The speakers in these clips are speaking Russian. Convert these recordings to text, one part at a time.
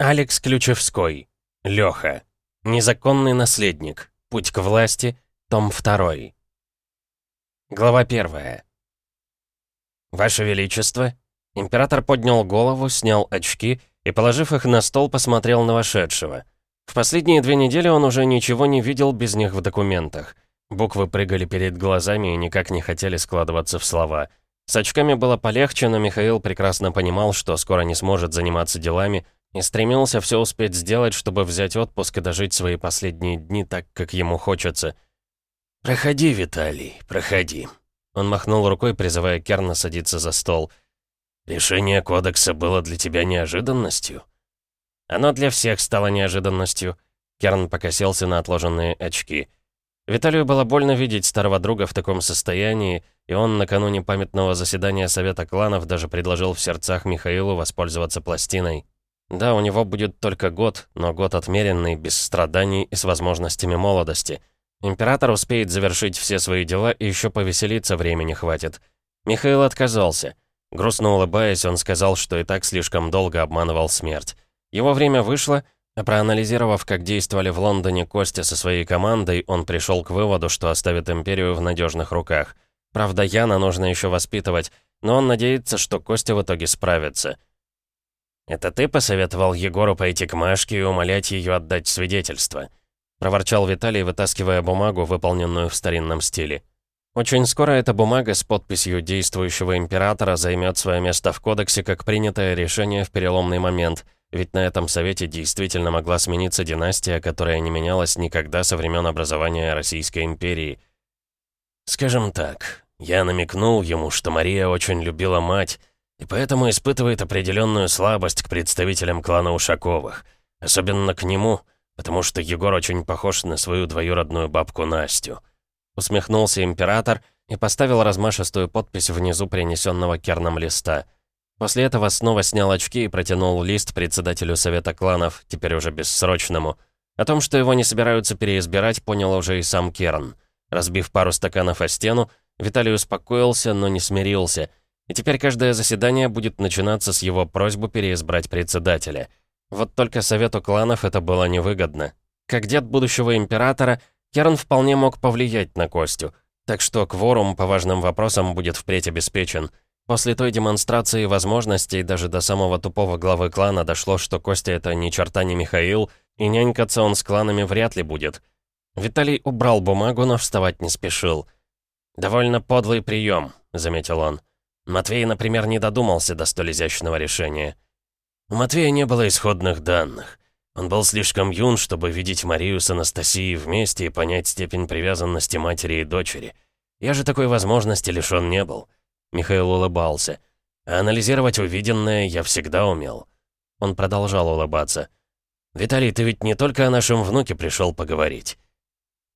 Алекс Ключевской. Лёха. Незаконный наследник. Путь к власти. Том 2. Глава 1. «Ваше Величество!» Император поднял голову, снял очки и, положив их на стол, посмотрел на вошедшего. В последние две недели он уже ничего не видел без них в документах. Буквы прыгали перед глазами и никак не хотели складываться в слова. С очками было полегче, но Михаил прекрасно понимал, что скоро не сможет заниматься делами, и стремился все успеть сделать, чтобы взять отпуск и дожить свои последние дни так, как ему хочется. «Проходи, Виталий, проходи». Он махнул рукой, призывая Керна садиться за стол. «Решение кодекса было для тебя неожиданностью?» «Оно для всех стало неожиданностью». Керн покосился на отложенные очки. Виталию было больно видеть старого друга в таком состоянии, и он накануне памятного заседания Совета кланов даже предложил в сердцах Михаилу воспользоваться пластиной. Да, у него будет только год, но год отмеренный, без страданий и с возможностями молодости. Император успеет завершить все свои дела и еще повеселиться времени хватит. Михаил отказался. Грустно улыбаясь, он сказал, что и так слишком долго обманывал смерть. Его время вышло, а проанализировав, как действовали в Лондоне Костя со своей командой, он пришел к выводу, что оставит Империю в надежных руках. Правда, Яна нужно еще воспитывать, но он надеется, что Костя в итоге справится. «Это ты посоветовал Егору пойти к Машке и умолять ее отдать свидетельство?» — проворчал Виталий, вытаскивая бумагу, выполненную в старинном стиле. «Очень скоро эта бумага с подписью действующего императора займет свое место в кодексе как принятое решение в переломный момент, ведь на этом совете действительно могла смениться династия, которая не менялась никогда со времен образования Российской империи. Скажем так, я намекнул ему, что Мария очень любила мать, и поэтому испытывает определенную слабость к представителям клана Ушаковых. Особенно к нему, потому что Егор очень похож на свою двоюродную бабку Настю. Усмехнулся император и поставил размашистую подпись внизу принесенного керном листа. После этого снова снял очки и протянул лист председателю Совета кланов, теперь уже бессрочному. О том, что его не собираются переизбирать, понял уже и сам Керн. Разбив пару стаканов о стену, Виталий успокоился, но не смирился — и теперь каждое заседание будет начинаться с его просьбы переизбрать председателя. Вот только совету кланов это было невыгодно. Как дед будущего императора, Керн вполне мог повлиять на Костю, так что кворум по важным вопросам будет впредь обеспечен. После той демонстрации возможностей даже до самого тупого главы клана дошло, что Костя это ни черта не Михаил, и нянькаться он с кланами вряд ли будет. Виталий убрал бумагу, но вставать не спешил. «Довольно подлый прием», — заметил он. Матвей, например, не додумался до столь изящного решения. У Матвея не было исходных данных. Он был слишком юн, чтобы видеть Марию с Анастасией вместе и понять степень привязанности матери и дочери. Я же такой возможности лишён не был. Михаил улыбался. А анализировать увиденное я всегда умел. Он продолжал улыбаться. «Виталий, ты ведь не только о нашем внуке пришел поговорить?»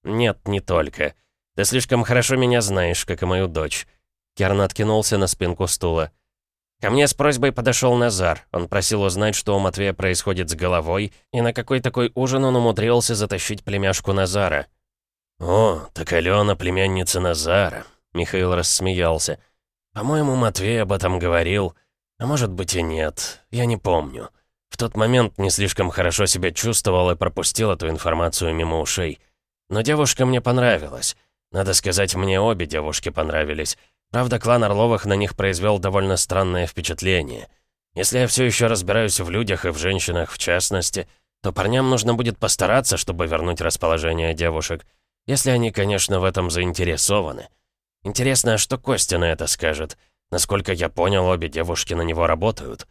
«Нет, не только. Ты слишком хорошо меня знаешь, как и мою дочь. Керн откинулся на спинку стула. Ко мне с просьбой подошел Назар. Он просил узнать, что у Матвея происходит с головой, и на какой такой ужин он умудрился затащить племяшку Назара. «О, так Алена племянница Назара», — Михаил рассмеялся. «По-моему, Матвей об этом говорил. А может быть и нет, я не помню. В тот момент не слишком хорошо себя чувствовал и пропустил эту информацию мимо ушей. Но девушка мне понравилась. Надо сказать, мне обе девушки понравились. Правда, клан Орловых на них произвел довольно странное впечатление. Если я все еще разбираюсь в людях и в женщинах в частности, то парням нужно будет постараться, чтобы вернуть расположение девушек. Если они, конечно, в этом заинтересованы. Интересно, а что Костя на это скажет? Насколько я понял, обе девушки на него работают.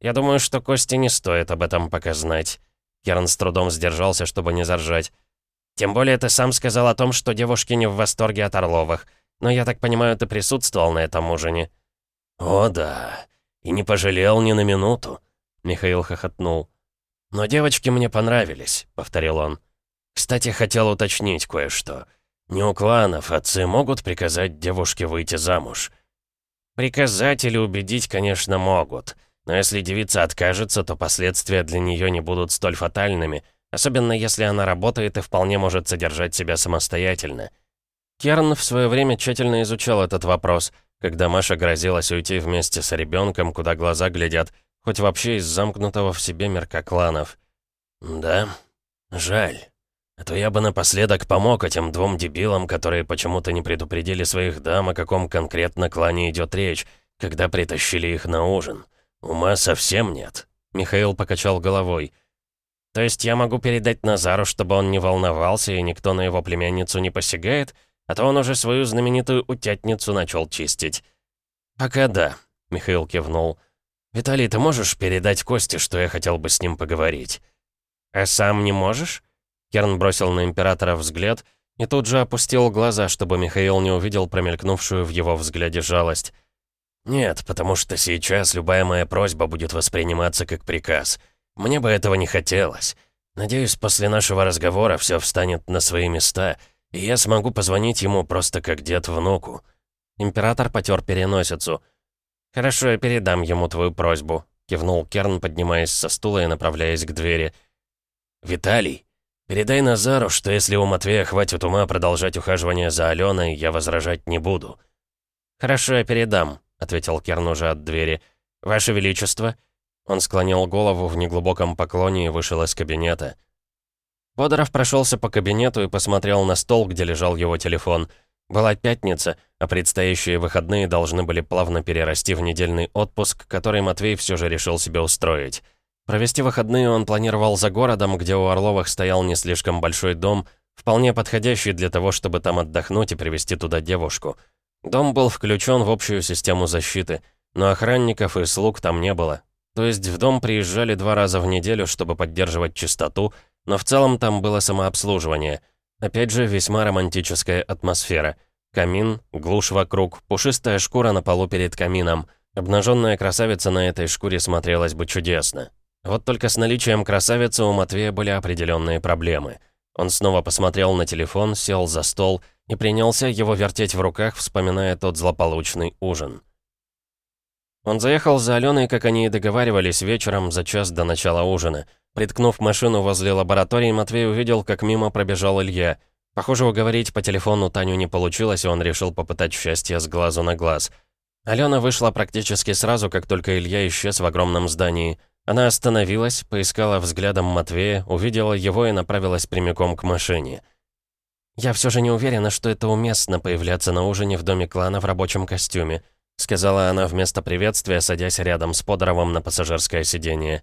Я думаю, что Косте не стоит об этом пока знать. Керн с трудом сдержался, чтобы не заржать. Тем более ты сам сказал о том, что девушки не в восторге от Орловых. Но я так понимаю, ты присутствовал на этом ужине?» «О, да. И не пожалел ни на минуту», — Михаил хохотнул. «Но девочки мне понравились», — повторил он. «Кстати, хотел уточнить кое-что. Не у кланов отцы могут приказать девушке выйти замуж?» «Приказать или убедить, конечно, могут. Но если девица откажется, то последствия для нее не будут столь фатальными, особенно если она работает и вполне может содержать себя самостоятельно». Керн в свое время тщательно изучал этот вопрос, когда Маша грозилась уйти вместе с ребенком, куда глаза глядят, хоть вообще из замкнутого в себе мирка кланов. «Да? Жаль. А то я бы напоследок помог этим двум дебилам, которые почему-то не предупредили своих дам, о каком конкретно клане идет речь, когда притащили их на ужин. Ума совсем нет». Михаил покачал головой. «То есть я могу передать Назару, чтобы он не волновался и никто на его племянницу не посягает, а то он уже свою знаменитую утятницу начал чистить?» «Пока да», — Михаил кивнул. «Виталий, ты можешь передать Косте, что я хотел бы с ним поговорить?» «А сам не можешь?» Керн бросил на Императора взгляд и тут же опустил глаза, чтобы Михаил не увидел промелькнувшую в его взгляде жалость. «Нет, потому что сейчас любая моя просьба будет восприниматься как приказ. Мне бы этого не хотелось. Надеюсь, после нашего разговора все встанет на свои места, и я смогу позвонить ему просто как дед внуку». Император потер переносицу – «Хорошо, я передам ему твою просьбу», — кивнул Керн, поднимаясь со стула и направляясь к двери. «Виталий, передай Назару, что если у Матвея хватит ума продолжать ухаживание за Аленой, я возражать не буду». «Хорошо, я передам», — ответил Керн уже от двери. «Ваше Величество». Он склонил голову в неглубоком поклоне и вышел из кабинета. Бодоров прошелся по кабинету и посмотрел на стол, где лежал его телефон — была пятница, а предстоящие выходные должны были плавно перерасти в недельный отпуск, который Матвей все же решил себе устроить. Провести выходные он планировал за городом, где у Орловых стоял не слишком большой дом, вполне подходящий для того, чтобы там отдохнуть и привезти туда девушку. Дом был включен в общую систему защиты, но охранников и слуг там не было. То есть в дом приезжали два раза в неделю, чтобы поддерживать чистоту, но в целом там было самообслуживание — Опять же, весьма романтическая атмосфера. Камин, глушь вокруг, пушистая шкура на полу перед камином. Обнаженная красавица на этой шкуре смотрелась бы чудесно. Вот только с наличием красавицы у Матвея были определенные проблемы. Он снова посмотрел на телефон, сел за стол и принялся его вертеть в руках, вспоминая тот злополучный ужин. Он заехал за Аленой, как они и договаривались, вечером за час до начала ужина. Приткнув машину возле лаборатории, Матвей увидел, как мимо пробежал Илья. Похоже, уговорить по телефону Таню не получилось, и он решил попытать счастье с глазу на глаз. Алена вышла практически сразу, как только Илья исчез в огромном здании. Она остановилась, поискала взглядом Матвея, увидела его и направилась прямиком к машине. «Я все же не уверена, что это уместно появляться на ужине в доме клана в рабочем костюме», сказала она вместо приветствия, садясь рядом с Подоровым на пассажирское сиденье.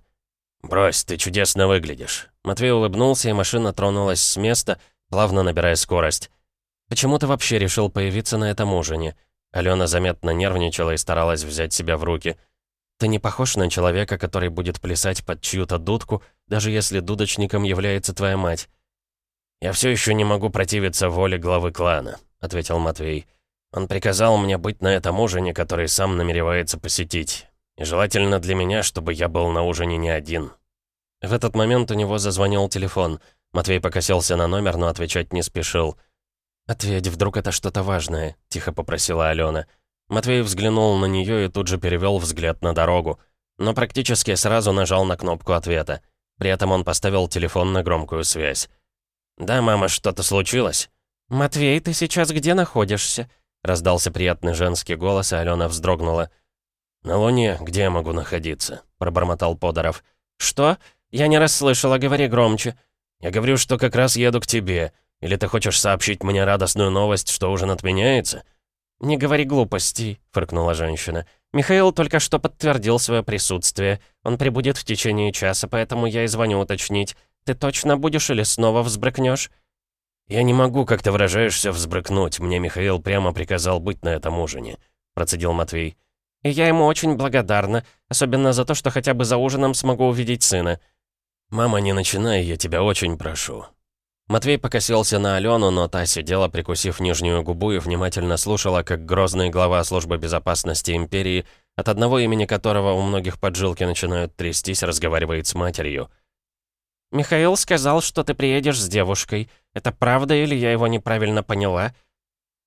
«Брось, ты чудесно выглядишь». Матвей улыбнулся, и машина тронулась с места, плавно набирая скорость. «Почему ты вообще решил появиться на этом ужине?» Алена заметно нервничала и старалась взять себя в руки. «Ты не похож на человека, который будет плясать под чью-то дудку, даже если дудочником является твоя мать». «Я все еще не могу противиться воле главы клана», — ответил Матвей. «Он приказал мне быть на этом ужине, который сам намеревается посетить. И желательно для меня, чтобы я был на ужине не один». В этот момент у него зазвонил телефон. Матвей покосился на номер, но отвечать не спешил. «Ответь, вдруг это что-то важное», — тихо попросила Алена. Матвей взглянул на нее и тут же перевел взгляд на дорогу. Но практически сразу нажал на кнопку ответа. При этом он поставил телефон на громкую связь. «Да, мама, что-то случилось?» «Матвей, ты сейчас где находишься?» Раздался приятный женский голос, и Алена вздрогнула. «На Луне, где я могу находиться?» — пробормотал Подоров. «Что? Я не расслышала, говори громче». «Я говорю, что как раз еду к тебе. Или ты хочешь сообщить мне радостную новость, что ужин отменяется?» «Не говори глупостей», — фыркнула женщина. «Михаил только что подтвердил свое присутствие. Он прибудет в течение часа, поэтому я и звоню уточнить. Ты точно будешь или снова взбрыкнешь?» «Я не могу, как ты выражаешься, взбрыкнуть. Мне Михаил прямо приказал быть на этом ужине», — процедил Матвей. И я ему очень благодарна, особенно за то, что хотя бы за ужином смогу увидеть сына». «Мама, не начинай, я тебя очень прошу». Матвей покосился на Алену, но та сидела, прикусив нижнюю губу и внимательно слушала, как грозный глава службы безопасности империи, от одного имени которого у многих поджилки начинают трястись, разговаривает с матерью. «Михаил сказал, что ты приедешь с девушкой. Это правда или я его неправильно поняла?»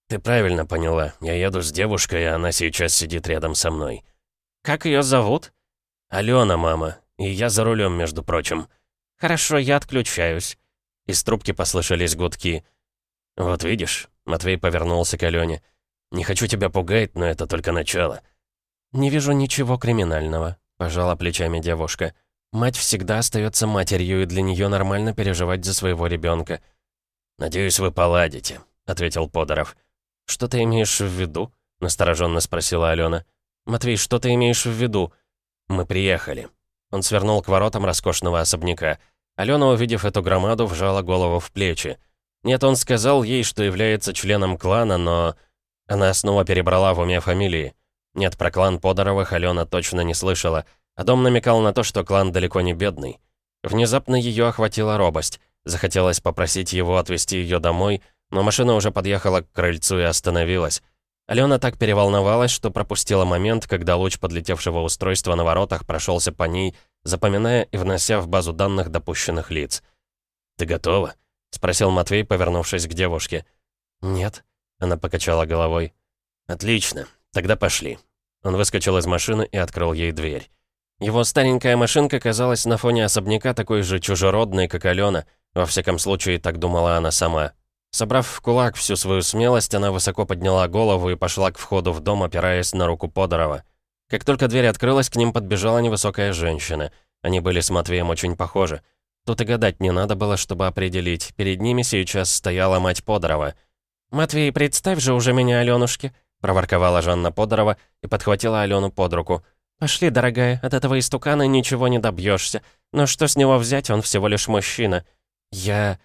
«Ты правильно поняла. Я еду с девушкой, и она сейчас сидит рядом со мной». «Как ее зовут?» «Алена, мама. И я за рулем, между прочим». «Хорошо, я отключаюсь». Из трубки послышались гудки. «Вот видишь?» — Матвей повернулся к Алене. «Не хочу тебя пугать, но это только начало». «Не вижу ничего криминального», — пожала плечами девушка. «Мать всегда остается матерью, и для нее нормально переживать за своего ребенка. «Надеюсь, вы поладите», — ответил Подоров. «Что ты имеешь в виду?» — настороженно спросила Алена. «Матвей, что ты имеешь в виду?» «Мы приехали». Он свернул к воротам роскошного особняка. Алена, увидев эту громаду, вжала голову в плечи. Нет, он сказал ей, что является членом клана, но... Она снова перебрала в уме фамилии. Нет, про клан Подоровых Алена точно не слышала, а дом намекал на то, что клан далеко не бедный. Внезапно ее охватила робость. Захотелось попросить его отвезти ее домой, но машина уже подъехала к крыльцу и остановилась. Алена так переволновалась, что пропустила момент, когда луч подлетевшего устройства на воротах прошелся по ней, запоминая и внося в базу данных допущенных лиц. «Ты готова?» — спросил Матвей, повернувшись к девушке. «Нет», — она покачала головой. «Отлично, тогда пошли». Он выскочил из машины и открыл ей дверь. Его старенькая машинка казалась на фоне особняка такой же чужеродной, как Алена. Во всяком случае, так думала она сама. Собрав в кулак всю свою смелость, она высоко подняла голову и пошла к входу в дом, опираясь на руку Подорова. Как только дверь открылась, к ним подбежала невысокая женщина. Они были с Матвеем очень похожи. Тут и гадать не надо было, чтобы определить. Перед ними сейчас стояла мать Подорова. «Матвей, представь же уже меня Алёнушке», — проворковала Жанна Подорова и подхватила Алену под руку. «Пошли, дорогая, от этого истукана ничего не добьешься. Но что с него взять, он всего лишь мужчина». «Я...»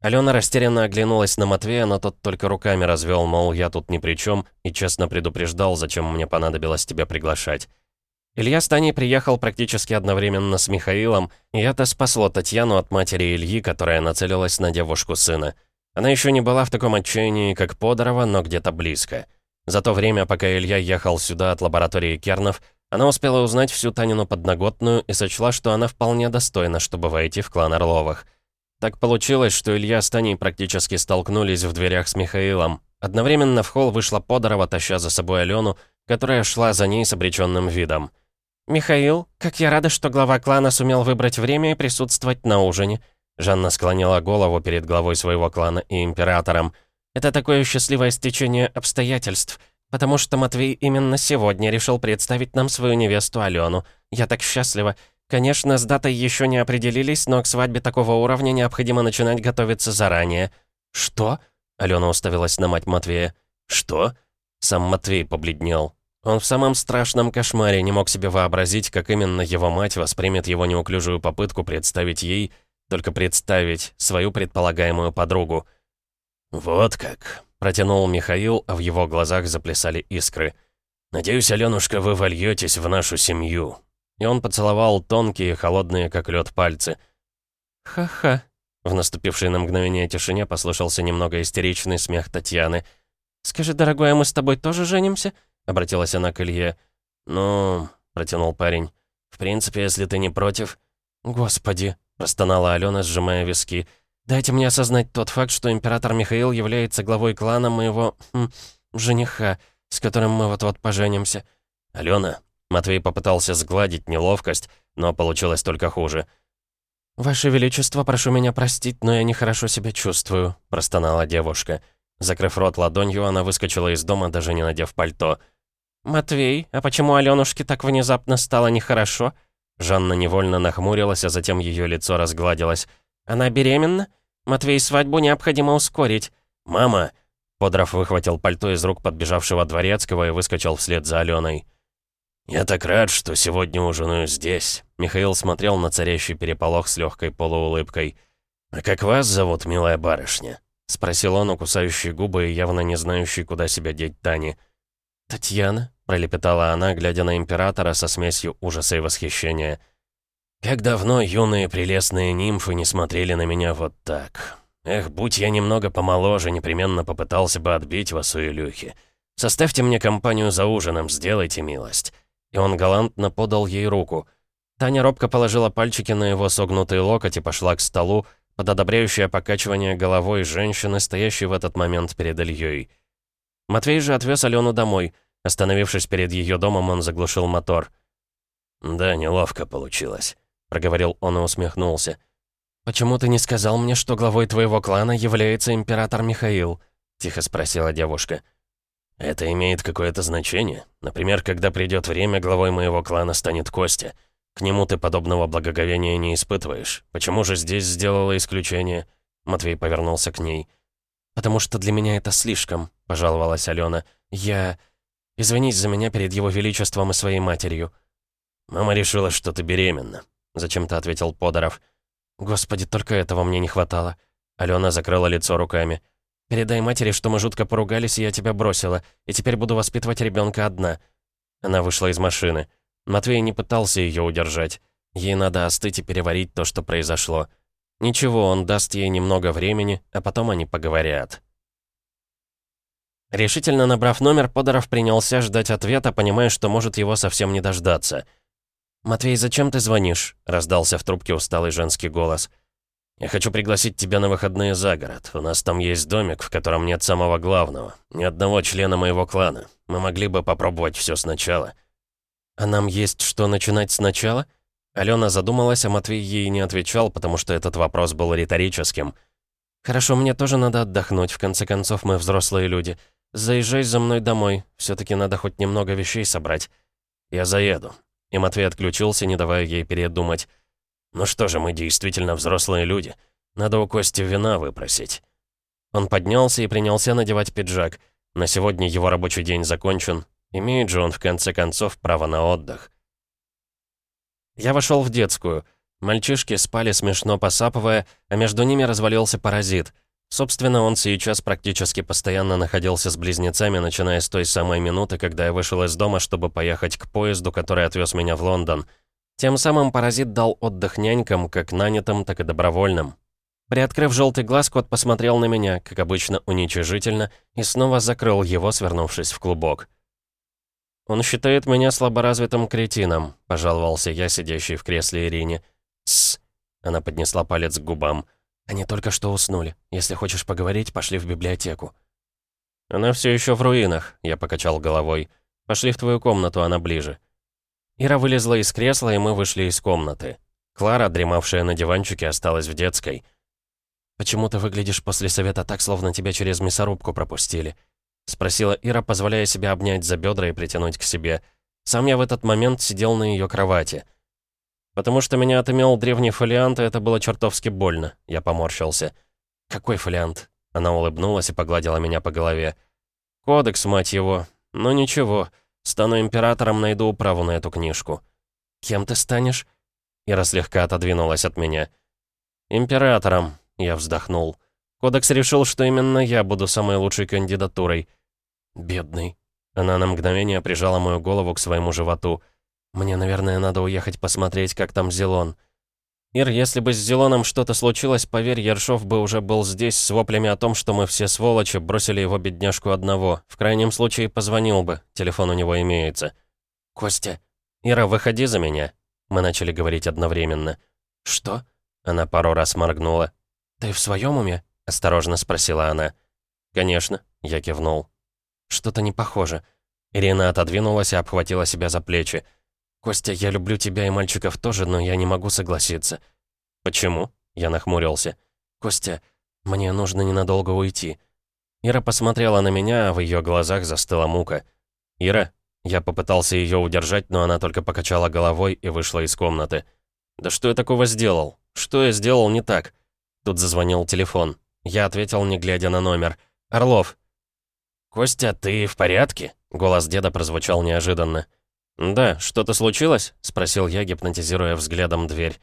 Алена растерянно оглянулась на Матвея, но тот только руками развел, мол, я тут ни при чем, и честно предупреждал, зачем мне понадобилось тебя приглашать. Илья с Таней приехал практически одновременно с Михаилом, и это спасло Татьяну от матери Ильи, которая нацелилась на девушку сына. Она еще не была в таком отчаянии, как Подорова, но где-то близко. За то время, пока Илья ехал сюда от лаборатории Кернов, она успела узнать всю Танину подноготную и сочла, что она вполне достойна, чтобы войти в клан Орловых. Так получилось, что Илья с Таней практически столкнулись в дверях с Михаилом. Одновременно в холл вышла Подорова, таща за собой Алену, которая шла за ней с обреченным видом. «Михаил, как я рада, что глава клана сумел выбрать время и присутствовать на ужине». Жанна склонила голову перед главой своего клана и императором. «Это такое счастливое стечение обстоятельств, потому что Матвей именно сегодня решил представить нам свою невесту Алену. Я так счастлива. Конечно, с датой еще не определились, но к свадьбе такого уровня необходимо начинать готовиться заранее. «Что?» — Алена уставилась на мать Матвея. «Что?» Сам Матвей побледнел. Он в самом страшном кошмаре не мог себе вообразить, как именно его мать воспримет его неуклюжую попытку представить ей, только представить, свою предполагаемую подругу. «Вот как», — протянул Михаил, а в его глазах заплясали искры. «Надеюсь, Алёнушка, вы вольетесь в нашу семью и он поцеловал тонкие, холодные, как лед пальцы. «Ха-ха», — в наступившей на мгновение тишине послышался немного истеричный смех Татьяны. «Скажи, дорогой, а мы с тобой тоже женимся?» — обратилась она к Илье. «Ну...» — протянул парень. «В принципе, если ты не против...» «Господи!» — простонала Алена, сжимая виски. «Дайте мне осознать тот факт, что император Михаил является главой клана моего... Хм, жениха, с которым мы вот-вот поженимся». «Алена, Матвей попытался сгладить неловкость, но получилось только хуже. «Ваше Величество, прошу меня простить, но я нехорошо себя чувствую», — простонала девушка. Закрыв рот ладонью, она выскочила из дома, даже не надев пальто. «Матвей, а почему Алёнушке так внезапно стало нехорошо?» Жанна невольно нахмурилась, а затем ее лицо разгладилось. «Она беременна? Матвей, свадьбу необходимо ускорить». «Мама!» Подров выхватил пальто из рук подбежавшего дворецкого и выскочил вслед за Аленой. «Я так рад, что сегодня ужинаю здесь», — Михаил смотрел на царящий переполох с легкой полуулыбкой. «А как вас зовут, милая барышня?» — спросил он, укусающий губы и явно не знающий, куда себя деть Тани. «Татьяна?» — пролепетала она, глядя на императора со смесью ужаса и восхищения. «Как давно юные прелестные нимфы не смотрели на меня вот так. Эх, будь я немного помоложе, непременно попытался бы отбить вас у Илюхи. Составьте мне компанию за ужином, сделайте милость» и он галантно подал ей руку. Таня робко положила пальчики на его согнутый локоть и пошла к столу, под одобряющее покачивание головой женщины, стоящей в этот момент перед Ильей. Матвей же отвез Алену домой. Остановившись перед ее домом, он заглушил мотор. «Да, неловко получилось», — проговорил он и усмехнулся. «Почему ты не сказал мне, что главой твоего клана является император Михаил?» — тихо спросила девушка. Это имеет какое-то значение. Например, когда придет время, главой моего клана станет Костя. К нему ты подобного благоговения не испытываешь. Почему же здесь сделала исключение?» Матвей повернулся к ней. «Потому что для меня это слишком», — пожаловалась Алена. «Я... Извинись за меня перед его величеством и своей матерью». «Мама решила, что ты беременна», — зачем-то ответил Подоров. «Господи, только этого мне не хватало». Алена закрыла лицо руками. «Передай матери, что мы жутко поругались, и я тебя бросила, и теперь буду воспитывать ребенка одна». Она вышла из машины. Матвей не пытался ее удержать. Ей надо остыть и переварить то, что произошло. Ничего, он даст ей немного времени, а потом они поговорят. Решительно набрав номер, Подоров принялся ждать ответа, понимая, что может его совсем не дождаться. «Матвей, зачем ты звонишь?» — раздался в трубке усталый женский голос. «Я хочу пригласить тебя на выходные за город. У нас там есть домик, в котором нет самого главного. Ни одного члена моего клана. Мы могли бы попробовать все сначала». «А нам есть что начинать сначала?» Алена задумалась, а Матвей ей не отвечал, потому что этот вопрос был риторическим. «Хорошо, мне тоже надо отдохнуть, в конце концов мы взрослые люди. Заезжай за мной домой, все таки надо хоть немного вещей собрать». «Я заеду». И Матвей отключился, не давая ей передумать. «Ну что же, мы действительно взрослые люди. Надо у Кости вина выпросить». Он поднялся и принялся надевать пиджак. На сегодня его рабочий день закончен. Имеет же он, в конце концов, право на отдых. Я вошел в детскую. Мальчишки спали смешно посапывая, а между ними развалился паразит. Собственно, он сейчас практически постоянно находился с близнецами, начиная с той самой минуты, когда я вышел из дома, чтобы поехать к поезду, который отвез меня в Лондон. Тем самым паразит дал отдых нянькам, как нанятым, так и добровольным. Приоткрыв желтый глаз, кот посмотрел на меня, как обычно, уничижительно, и снова закрыл его, свернувшись в клубок. «Он считает меня слаборазвитым кретином», — пожаловался я, сидящий в кресле Ирине. «Тссс», — она поднесла палец к губам. «Они только что уснули. Если хочешь поговорить, пошли в библиотеку». «Она все еще в руинах», — я покачал головой. «Пошли в твою комнату, она ближе». Ира вылезла из кресла, и мы вышли из комнаты. Клара, дремавшая на диванчике, осталась в детской. «Почему ты выглядишь после совета так, словно тебя через мясорубку пропустили?» — спросила Ира, позволяя себя обнять за бедра и притянуть к себе. Сам я в этот момент сидел на ее кровати. «Потому что меня отымел древний фолиант, и это было чертовски больно», — я поморщился. «Какой фолиант?» Она улыбнулась и погладила меня по голове. «Кодекс, мать его. Ну ничего, стану императором, найду управу на эту книжку». «Кем ты станешь?» Ира слегка отодвинулась от меня. «Императором», — я вздохнул. «Кодекс решил, что именно я буду самой лучшей кандидатурой. «Бедный». Она на мгновение прижала мою голову к своему животу. «Мне, наверное, надо уехать посмотреть, как там Зелон». «Ир, если бы с Зелоном что-то случилось, поверь, Ершов бы уже был здесь с воплями о том, что мы все сволочи, бросили его бедняжку одного. В крайнем случае позвонил бы, телефон у него имеется». «Костя». «Ира, выходи за меня». Мы начали говорить одновременно. «Что?» Она пару раз моргнула. «Ты в своем уме?» — осторожно спросила она. «Конечно», — я кивнул. Что-то не похоже. Ирина отодвинулась и обхватила себя за плечи. «Костя, я люблю тебя и мальчиков тоже, но я не могу согласиться». «Почему?» Я нахмурился. «Костя, мне нужно ненадолго уйти». Ира посмотрела на меня, а в ее глазах застыла мука. «Ира?» Я попытался ее удержать, но она только покачала головой и вышла из комнаты. «Да что я такого сделал? Что я сделал не так?» Тут зазвонил телефон. Я ответил, не глядя на номер. «Орлов». «Костя, ты в порядке?» Голос деда прозвучал неожиданно. «Да, что-то случилось?» — спросил я, гипнотизируя взглядом дверь.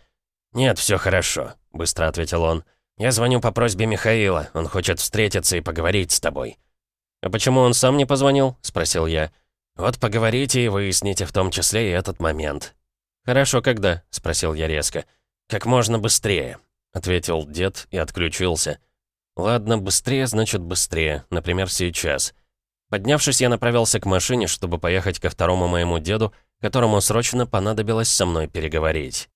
«Нет, все хорошо», — быстро ответил он. «Я звоню по просьбе Михаила. Он хочет встретиться и поговорить с тобой». «А почему он сам не позвонил?» — спросил я. «Вот поговорите и выясните в том числе и этот момент». «Хорошо, когда?» — спросил я резко. «Как можно быстрее», — ответил дед и отключился. Ладно, быстрее значит быстрее, например, сейчас. Поднявшись, я направился к машине, чтобы поехать ко второму моему деду, которому срочно понадобилось со мной переговорить.